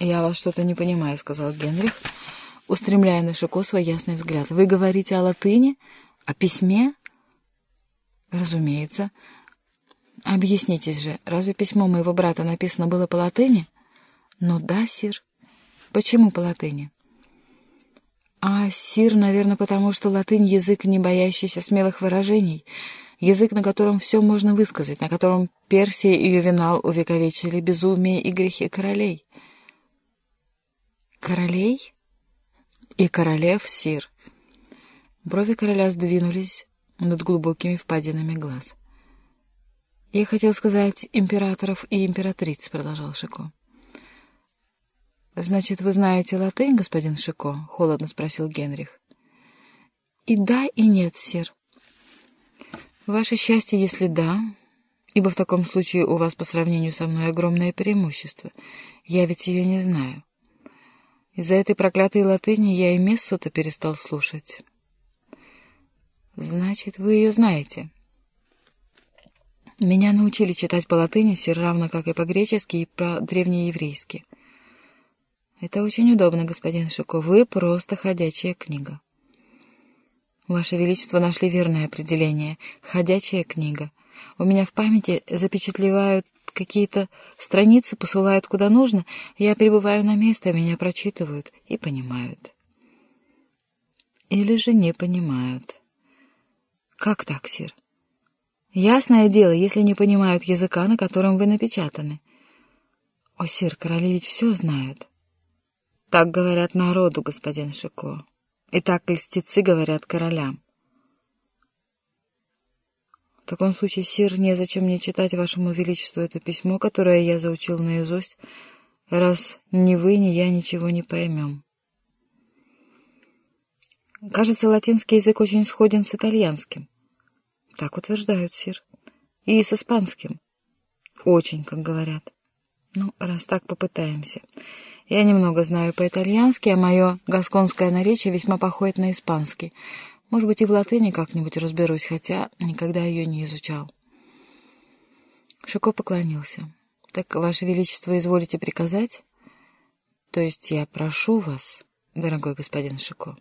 «Я вас что-то не понимаю», — сказал Генрих, устремляя на Шико свой ясный взгляд. «Вы говорите о латыни? О письме?» «Разумеется. Объяснитесь же, разве письмо моего брата написано было по латыни?» «Ну да, сир. Почему по латыни?» «А, сир, наверное, потому что латынь — язык, не боящийся смелых выражений, язык, на котором все можно высказать, на котором Персия и Ювенал увековечили безумие и грехи королей». «Королей?» «И королев, сир». Брови короля сдвинулись над глубокими впадинами глаз. «Я хотел сказать императоров и императриц», — продолжал Шико. «Значит, вы знаете латынь, господин Шико?» — холодно спросил Генрих. «И да, и нет, сир. Ваше счастье, если да, ибо в таком случае у вас по сравнению со мной огромное преимущество. Я ведь ее не знаю. Из-за этой проклятой латыни я и мессу-то перестал слушать». «Значит, вы ее знаете?» «Меня научили читать по латыни, равно как и по-гречески и по-древнееврейски». Это очень удобно, господин Шико. Вы просто ходячая книга. Ваше Величество нашли верное определение. Ходячая книга. У меня в памяти запечатлевают какие-то страницы, посылают куда нужно. Я прибываю на место, меня прочитывают и понимают. Или же не понимают. Как так, сир? Ясное дело, если не понимают языка, на котором вы напечатаны. О, сир, короли ведь все знают. Так говорят народу, господин Шико. И так льстецы говорят королям. Таком случае, сир, незачем мне читать вашему величеству это письмо, которое я заучил наизусть, раз ни вы, ни я ничего не поймем. Кажется, латинский язык очень сходен с итальянским. Так утверждают, сир. И с испанским. Очень, как говорят. Ну, раз так, попытаемся. Я немного знаю по-итальянски, а мое гасконское наречие весьма походит на испанский. Может быть, и в латыни как-нибудь разберусь, хотя никогда ее не изучал. Шико поклонился. «Так, Ваше Величество, изволите приказать?» «То есть я прошу вас, дорогой господин Шико».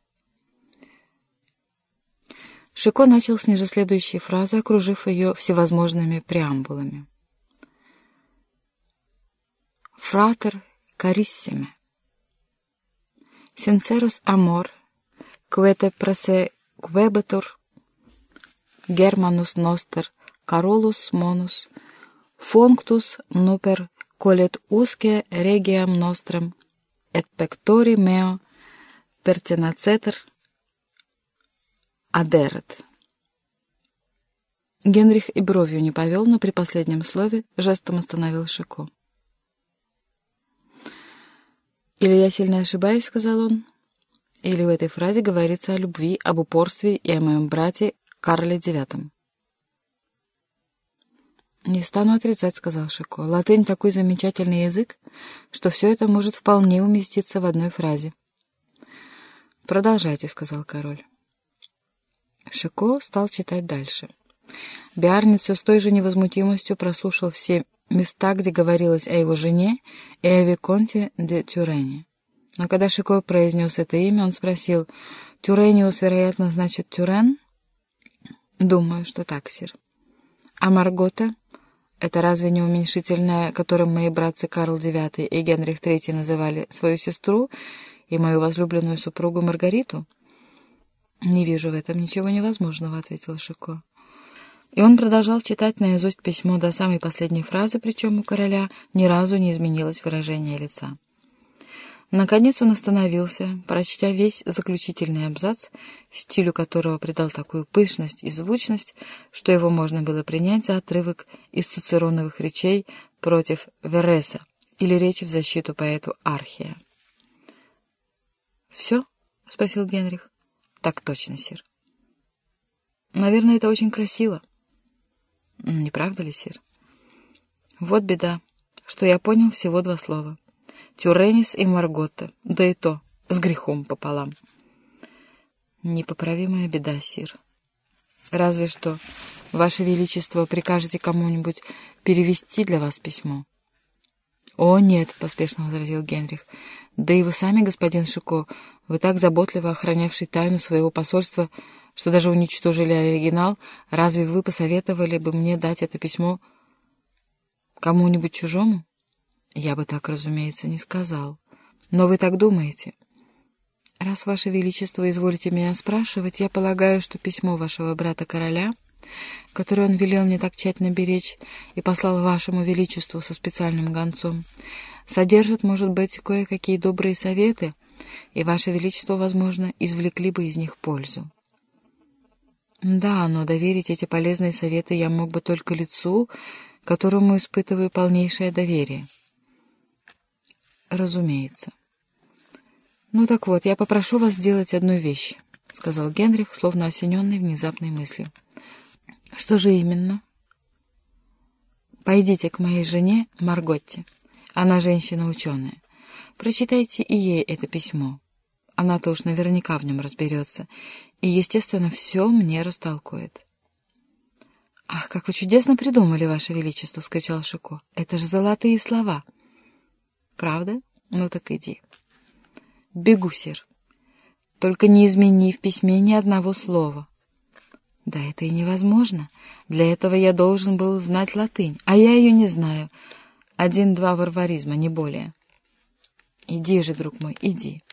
Шико начал с ниже следующей фразы, окружив ее всевозможными преамбулами. «Фратер carissime. Sincerus amor, quete prosequebatur Germanus noster Carolus monus, functus nuper colet usque regiam nostram et pectori meo pertenaceter aderet. Генрих и бровью не повел, но при последнем слове жестом остановил Шико. «Или я сильно ошибаюсь», — сказал он, — «или в этой фразе говорится о любви, об упорстве и о моем брате Карле Девятом». «Не стану отрицать», — сказал Шико. «Латынь — такой замечательный язык, что все это может вполне уместиться в одной фразе». «Продолжайте», — сказал король. Шико стал читать дальше. Биарниц с той же невозмутимостью прослушал все места, где говорилось о его жене и о Виконте де Тюрене. Но когда Шико произнес это имя, он спросил, «Тюрениус, вероятно, значит Тюрен?» «Думаю, что так, сир». «А Маргота?» Это разве не уменьшительное, которым мои братцы Карл IX и Генрих III называли свою сестру и мою возлюбленную супругу Маргариту? «Не вижу в этом ничего невозможного», — ответил Шико. И он продолжал читать наизусть письмо до самой последней фразы, причем у короля ни разу не изменилось выражение лица. Наконец он остановился, прочтя весь заключительный абзац, стилю которого придал такую пышность и звучность, что его можно было принять за отрывок из цицероновых речей против Вереса или речи в защиту поэту Архия. «Все?» — спросил Генрих. «Так точно, сир». «Наверное, это очень красиво». Не правда ли, сир? Вот беда, что я понял всего два слова. Тюренис и Маргота, да и то с грехом пополам. Непоправимая беда, сир. Разве что, Ваше Величество, прикажете кому-нибудь перевести для вас письмо. «О, нет», — поспешно возразил Генрих. «Да и вы сами, господин Шико, вы так заботливо охранявший тайну своего посольства, что даже уничтожили оригинал, разве вы посоветовали бы мне дать это письмо кому-нибудь чужому?» «Я бы так, разумеется, не сказал. Но вы так думаете?» «Раз, Ваше Величество, изволите меня спрашивать, я полагаю, что письмо вашего брата-короля...» который он велел мне так тщательно беречь и послал вашему величеству со специальным гонцом, содержит, может быть, кое-какие добрые советы, и ваше величество, возможно, извлекли бы из них пользу. Да, но доверить эти полезные советы я мог бы только лицу, которому испытываю полнейшее доверие. Разумеется. Ну так вот, я попрошу вас сделать одну вещь, — сказал Генрих, словно осененный внезапной мыслью. Что же именно? Пойдите к моей жене Марготте. Она женщина-ученая. Прочитайте и ей это письмо. Она-то уж наверняка в нем разберется. И, естественно, все мне растолкует. «Ах, как вы чудесно придумали, Ваше Величество!» — вскричал Шико. «Это же золотые слова!» «Правда? Ну так иди». «Бегу, сир. Только не измени в письме ни одного слова. Да это и невозможно. Для этого я должен был знать латынь, а я ее не знаю. Один-два варваризма, не более. Иди же, друг мой, иди.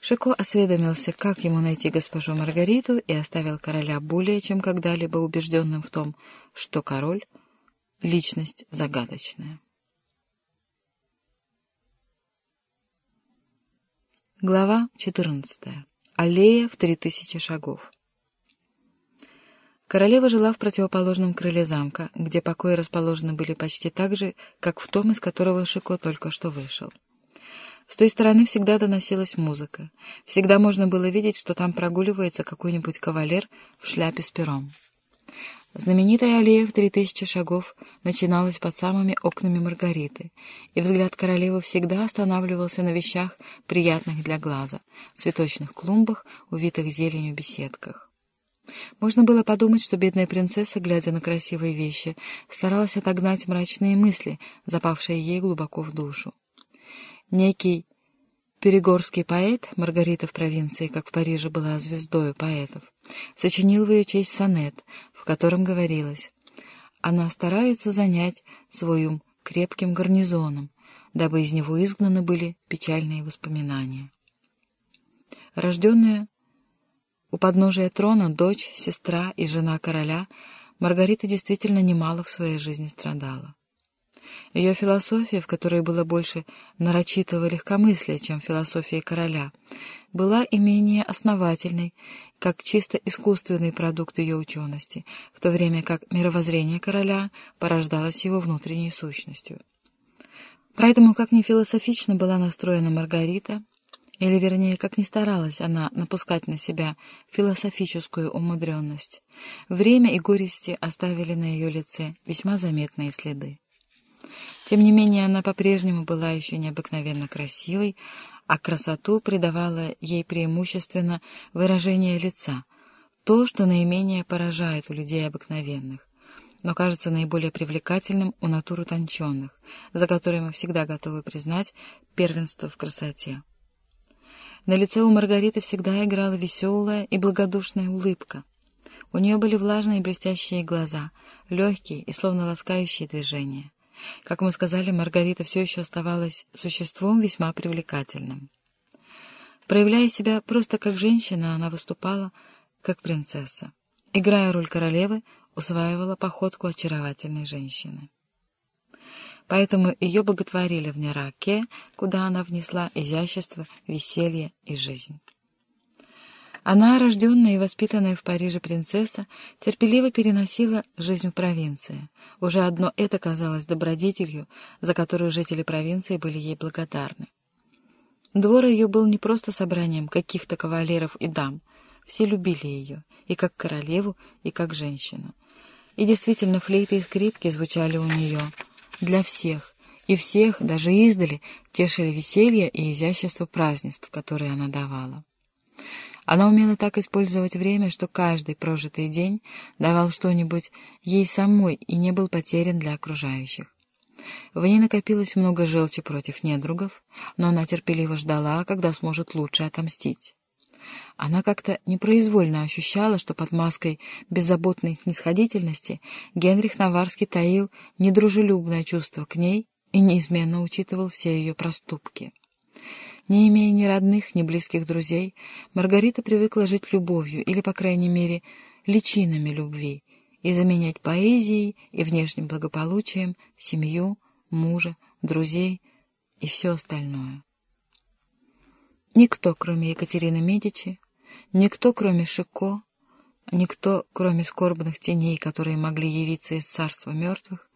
Шико осведомился, как ему найти госпожу Маргариту, и оставил короля более чем когда-либо убежденным в том, что король — личность загадочная. Глава 14. Аллея в три тысячи шагов. Королева жила в противоположном крыле замка, где покои расположены были почти так же, как в том, из которого Шико только что вышел. С той стороны всегда доносилась музыка. Всегда можно было видеть, что там прогуливается какой-нибудь кавалер в шляпе с пером. Знаменитая аллея в три тысячи шагов начиналась под самыми окнами Маргариты, и взгляд королевы всегда останавливался на вещах, приятных для глаза, в цветочных клумбах, увитых зеленью беседках. Можно было подумать, что бедная принцесса, глядя на красивые вещи, старалась отогнать мрачные мысли, запавшие ей глубоко в душу. Некий перегорский поэт, Маргарита в провинции, как в Париже была звездою поэтов, сочинил в ее честь сонет, в котором говорилось «Она старается занять свой ум крепким гарнизоном, дабы из него изгнаны были печальные воспоминания». Рожденная у подножия трона дочь, сестра и жена короля Маргарита действительно немало в своей жизни страдала. Ее философия, в которой было больше нарочитого легкомыслия, чем философия короля, была и менее основательной, как чисто искусственный продукт ее учености, в то время как мировоззрение короля порождалось его внутренней сущностью. Поэтому, как ни философично была настроена Маргарита, или, вернее, как ни старалась она напускать на себя философическую умудренность, время и горести оставили на ее лице весьма заметные следы. Тем не менее, она по-прежнему была еще необыкновенно красивой, а красоту придавала ей преимущественно выражение лица, то, что наименее поражает у людей обыкновенных, но кажется наиболее привлекательным у натур утонченных, за которые мы всегда готовы признать первенство в красоте. На лице у Маргариты всегда играла веселая и благодушная улыбка. У нее были влажные блестящие глаза, легкие и словно ласкающие движения. Как мы сказали, Маргарита все еще оставалась существом весьма привлекательным. Проявляя себя просто как женщина, она выступала как принцесса. Играя роль королевы, усваивала походку очаровательной женщины поэтому ее боготворили в Нераке, куда она внесла изящество, веселье и жизнь. Она, рожденная и воспитанная в Париже принцесса, терпеливо переносила жизнь в провинции. Уже одно это казалось добродетелью, за которую жители провинции были ей благодарны. Двор ее был не просто собранием каких-то кавалеров и дам. Все любили ее, и как королеву, и как женщину. И действительно, флейты и скрипки звучали у нее — для всех, и всех, даже издали, тешили веселье и изящество празднеств, которые она давала. Она умела так использовать время, что каждый прожитый день давал что-нибудь ей самой и не был потерян для окружающих. В ней накопилось много желчи против недругов, но она терпеливо ждала, когда сможет лучше отомстить. Она как-то непроизвольно ощущала, что под маской беззаботной снисходительности Генрих Наварский таил недружелюбное чувство к ней и неизменно учитывал все ее проступки. Не имея ни родных, ни близких друзей, Маргарита привыкла жить любовью, или, по крайней мере, личинами любви, и заменять поэзией и внешним благополучием семью, мужа, друзей и все остальное. Никто, кроме Екатерины Медичи, никто, кроме Шико, никто, кроме скорбных теней, которые могли явиться из царства мертвых,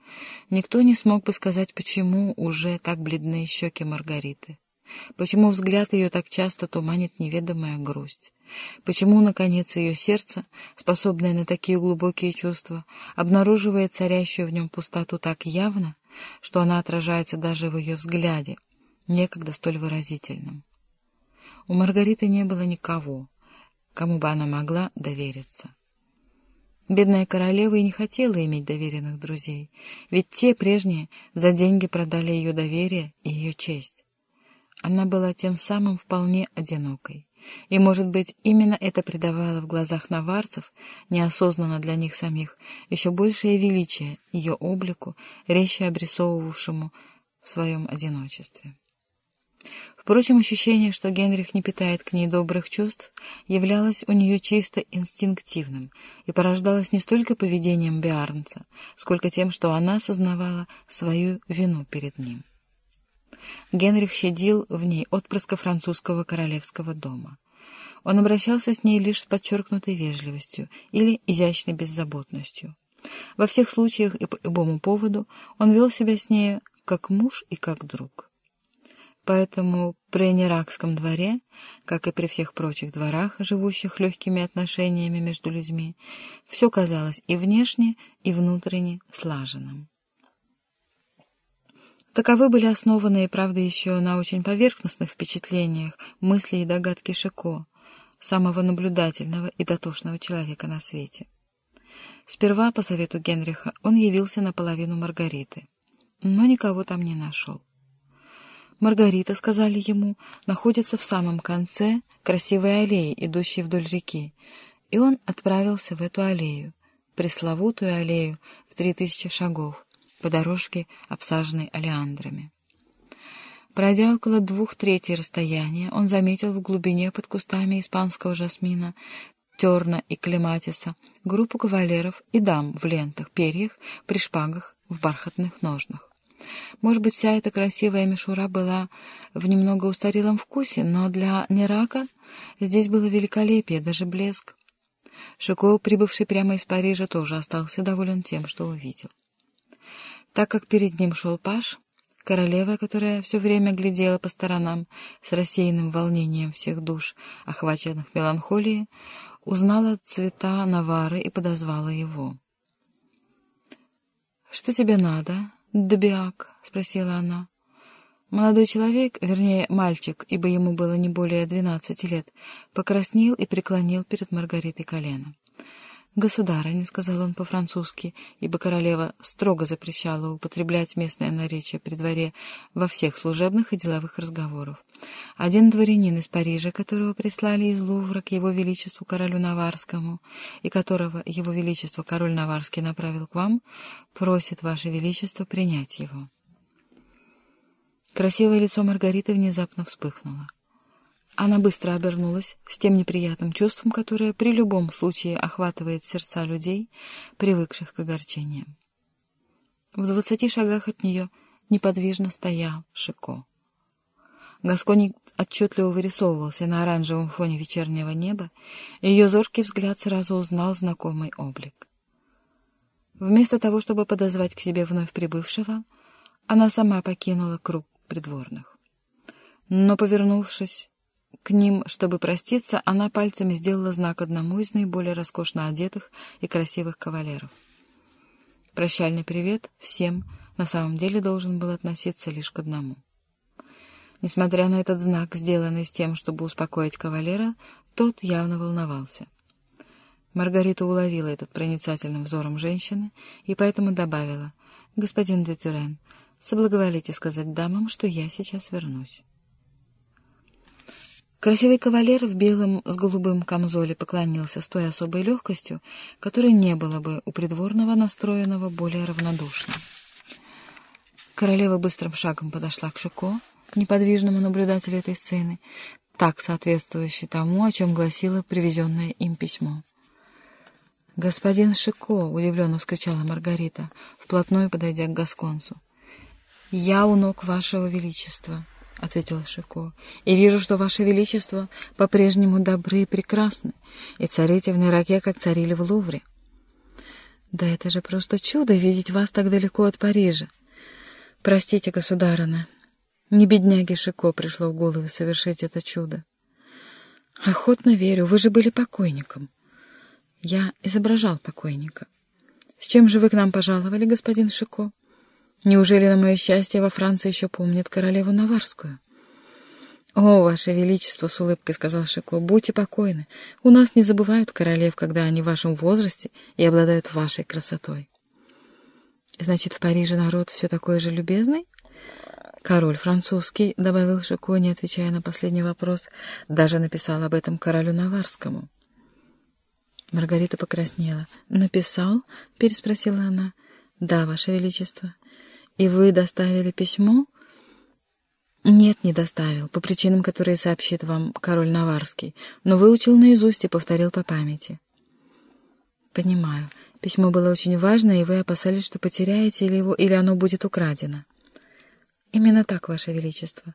никто не смог бы сказать, почему уже так бледны щеки Маргариты. Почему взгляд ее так часто туманит неведомая грусть? Почему, наконец, ее сердце, способное на такие глубокие чувства, обнаруживает царящую в нем пустоту так явно, что она отражается даже в ее взгляде, некогда столь выразительном? У Маргариты не было никого, кому бы она могла довериться. Бедная королева и не хотела иметь доверенных друзей, ведь те прежние за деньги продали ее доверие и ее честь. Она была тем самым вполне одинокой. И, может быть, именно это придавало в глазах наварцев, неосознанно для них самих, еще большее величие ее облику, резче обрисовывавшему в своем одиночестве. Впрочем, ощущение, что Генрих не питает к ней добрых чувств, являлось у нее чисто инстинктивным и порождалось не столько поведением Биарнца, сколько тем, что она осознавала свою вину перед ним. Генрих щадил в ней отпрыска французского королевского дома. Он обращался с ней лишь с подчеркнутой вежливостью или изящной беззаботностью. Во всех случаях и по любому поводу он вел себя с ней как муж и как друг. Поэтому при Неракском дворе, как и при всех прочих дворах, живущих легкими отношениями между людьми, все казалось и внешне, и внутренне слаженным. Таковы были основанные, правда, еще на очень поверхностных впечатлениях, мысли и догадки Шико, самого наблюдательного и дотошного человека на свете. Сперва, по совету Генриха, он явился наполовину Маргариты, но никого там не нашел. Маргарита, сказали ему, находится в самом конце красивой аллеи, идущей вдоль реки, и он отправился в эту аллею, пресловутую аллею в три тысячи шагов, по дорожке, обсаженной олеандрами. Пройдя около двух третей расстояния, он заметил в глубине под кустами испанского жасмина, терна и клематиса группу кавалеров и дам в лентах, перьях, при шпагах, в бархатных ножнах. Может быть, вся эта красивая мишура была в немного устарелом вкусе, но для Нерака здесь было великолепие, даже блеск. Шико, прибывший прямо из Парижа, тоже остался доволен тем, что увидел. Так как перед ним шел паш, королева, которая все время глядела по сторонам с рассеянным волнением всех душ, охваченных меланхолией, узнала цвета Навары и подозвала его. «Что тебе надо, Добиак?» — спросила она. Молодой человек, вернее, мальчик, ибо ему было не более двенадцати лет, покраснел и преклонил перед Маргаритой колено. «Государыня», — сказал он по-французски, ибо королева строго запрещала употреблять местное наречие при дворе во всех служебных и деловых разговорах. Один дворянин из Парижа, которого прислали из Лувра к его величеству королю Наварскому, и которого его величество король Наварский направил к вам, просит ваше величество принять его. Красивое лицо Маргариты внезапно вспыхнуло. Она быстро обернулась с тем неприятным чувством, которое при любом случае охватывает сердца людей, привыкших к огорчениям. В двадцати шагах от нее неподвижно стоял Шико. Гасконий отчетливо вырисовывался на оранжевом фоне вечернего неба, и ее зоркий взгляд сразу узнал знакомый облик. Вместо того, чтобы подозвать к себе вновь прибывшего, она сама покинула круг придворных. Но, повернувшись к ним, чтобы проститься, она пальцами сделала знак одному из наиболее роскошно одетых и красивых кавалеров. Прощальный привет всем на самом деле должен был относиться лишь к одному. Несмотря на этот знак, сделанный с тем, чтобы успокоить кавалера, тот явно волновался. Маргарита уловила этот проницательным взором женщины и поэтому добавила, «Господин де Тюрен, Соблаговолите сказать дамам, что я сейчас вернусь. Красивый кавалер в белом с голубым камзоле поклонился с той особой легкостью, которой не было бы у придворного настроенного более равнодушно. Королева быстрым шагом подошла к Шико, неподвижному наблюдателю этой сцены, так соответствующей тому, о чем гласило привезенное им письмо. «Господин Шико!» — удивленно вскричала Маргарита, вплотную подойдя к Гасконцу. «Я у ног вашего величества», — ответил Шико, — «и вижу, что ваше величество по-прежнему добры и прекрасны, и царите в Нераке, как царили в Лувре». «Да это же просто чудо видеть вас так далеко от Парижа!» «Простите, государыня, не бедняге Шико пришло в голову совершить это чудо». «Охотно верю, вы же были покойником». «Я изображал покойника». «С чем же вы к нам пожаловали, господин Шико?» Неужели на мое счастье во Франции еще помнят королеву Наварскую? — О, ваше величество, — с улыбкой сказал Шико, — будьте покойны. У нас не забывают королев, когда они в вашем возрасте и обладают вашей красотой. — Значит, в Париже народ все такой же любезный? Король французский, — добавил Шико, не отвечая на последний вопрос, — даже написал об этом королю Наварскому. Маргарита покраснела. «Написал?» — переспросила она. «Да, ваше величество». «И вы доставили письмо?» «Нет, не доставил, по причинам, которые сообщит вам король Наварский, но выучил наизусть и повторил по памяти». «Понимаю. Письмо было очень важно, и вы опасались, что потеряете или его, или оно будет украдено». «Именно так, ваше величество.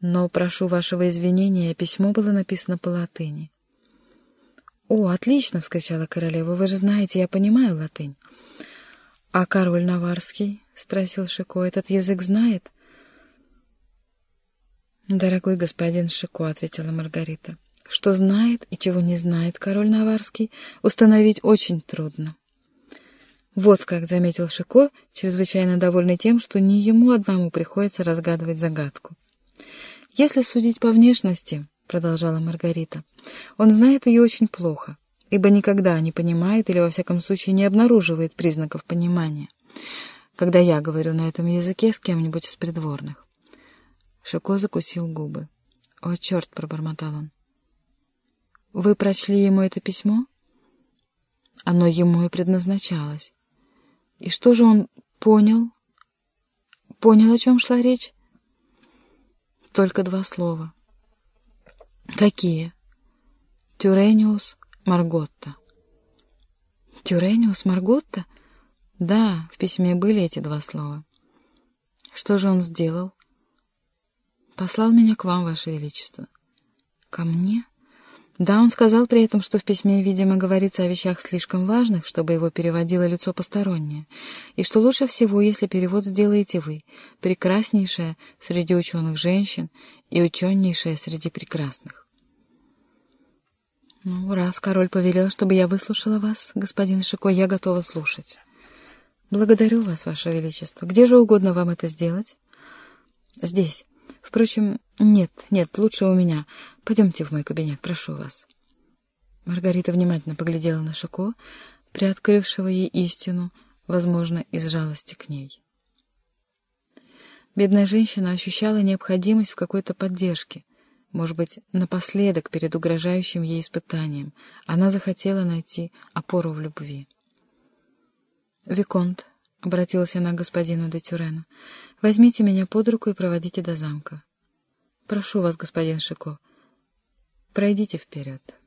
Но прошу вашего извинения, письмо было написано по латыни». «О, отлично!» — вскричала королева. «Вы же знаете, я понимаю латынь». «А король Наварский?» — спросил Шико. «Этот язык знает?» «Дорогой господин Шико», — ответила Маргарита, — «что знает и чего не знает король Наварский, установить очень трудно». Вот как заметил Шико, чрезвычайно довольный тем, что не ему одному приходится разгадывать загадку. «Если судить по внешности», — продолжала Маргарита, — «он знает ее очень плохо, ибо никогда не понимает или, во всяком случае, не обнаруживает признаков понимания когда я говорю на этом языке с кем-нибудь из придворных. Шико закусил губы. «О, черт!» — пробормотал он. «Вы прочли ему это письмо?» Оно ему и предназначалось. И что же он понял? Понял, о чем шла речь? Только два слова. Какие? Тюрениус Марготта. Тюрениус Марготта? Да, в письме были эти два слова. Что же он сделал? Послал меня к вам, ваше величество. Ко мне? Да, он сказал при этом, что в письме, видимо, говорится о вещах слишком важных, чтобы его переводило лицо постороннее, и что лучше всего, если перевод сделаете вы, прекраснейшая среди ученых женщин и ученейшая среди прекрасных. Ну, раз король повелел, чтобы я выслушала вас, господин Шико, я готова слушать. «Благодарю вас, Ваше Величество. Где же угодно вам это сделать?» «Здесь. Впрочем, нет, нет, лучше у меня. Пойдемте в мой кабинет, прошу вас». Маргарита внимательно поглядела на Шико, приоткрывшего ей истину, возможно, из жалости к ней. Бедная женщина ощущала необходимость в какой-то поддержке. Может быть, напоследок, перед угрожающим ей испытанием, она захотела найти опору в любви. «Виконт», — обратилась она к господину де Тюрену, — «возьмите меня под руку и проводите до замка. Прошу вас, господин Шико, пройдите вперед».